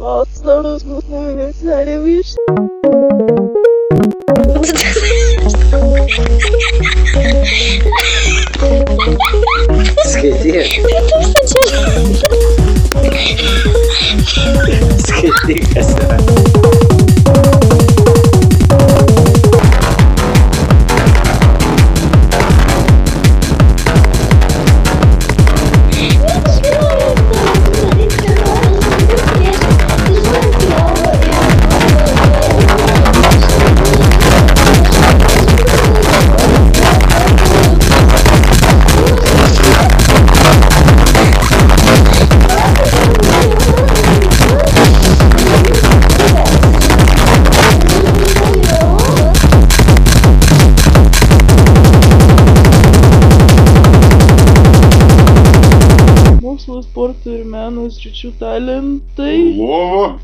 Rozmówiłem, zarobisz. Сходи. Сходи, косара. Mokslo, sporto ir meno sričių talentai. Lova.